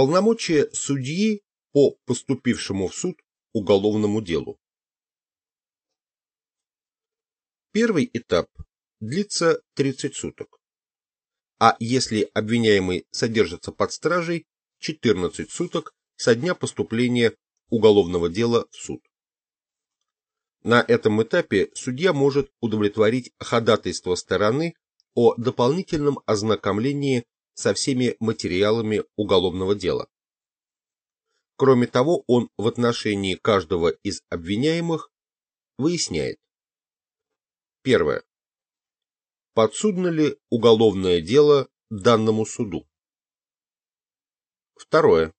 Полномочия судьи по поступившему в суд уголовному делу. Первый этап длится 30 суток, а если обвиняемый содержится под стражей, 14 суток со дня поступления уголовного дела в суд. На этом этапе судья может удовлетворить ходатайство стороны о дополнительном ознакомлении со всеми материалами уголовного дела. Кроме того, он в отношении каждого из обвиняемых выясняет. Первое. Подсудно ли уголовное дело данному суду? Второе.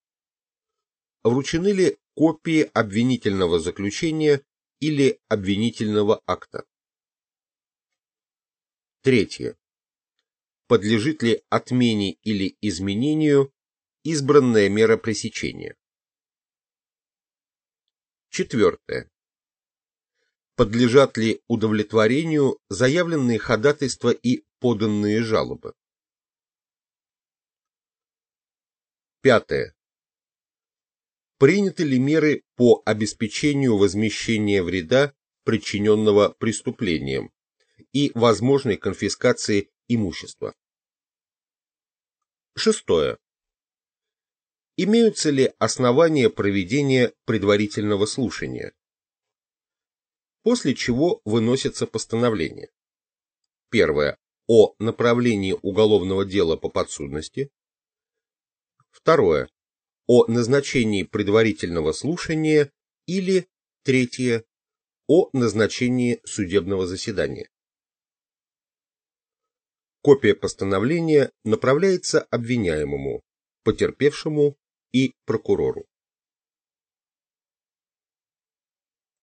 Вручены ли копии обвинительного заключения или обвинительного акта? Третье. Подлежит ли отмене или изменению избранная мера пресечения? Четвертое. Подлежат ли удовлетворению заявленные ходатайства и поданные жалобы? Пятое. Приняты ли меры по обеспечению возмещения вреда, причиненного преступлением, и возможной конфискации имущества? Шестое. Имеются ли основания проведения предварительного слушания? После чего выносится постановление. Первое. О направлении уголовного дела по подсудности. Второе. О назначении предварительного слушания или, третье, о назначении судебного заседания. Копия постановления направляется обвиняемому, потерпевшему и прокурору.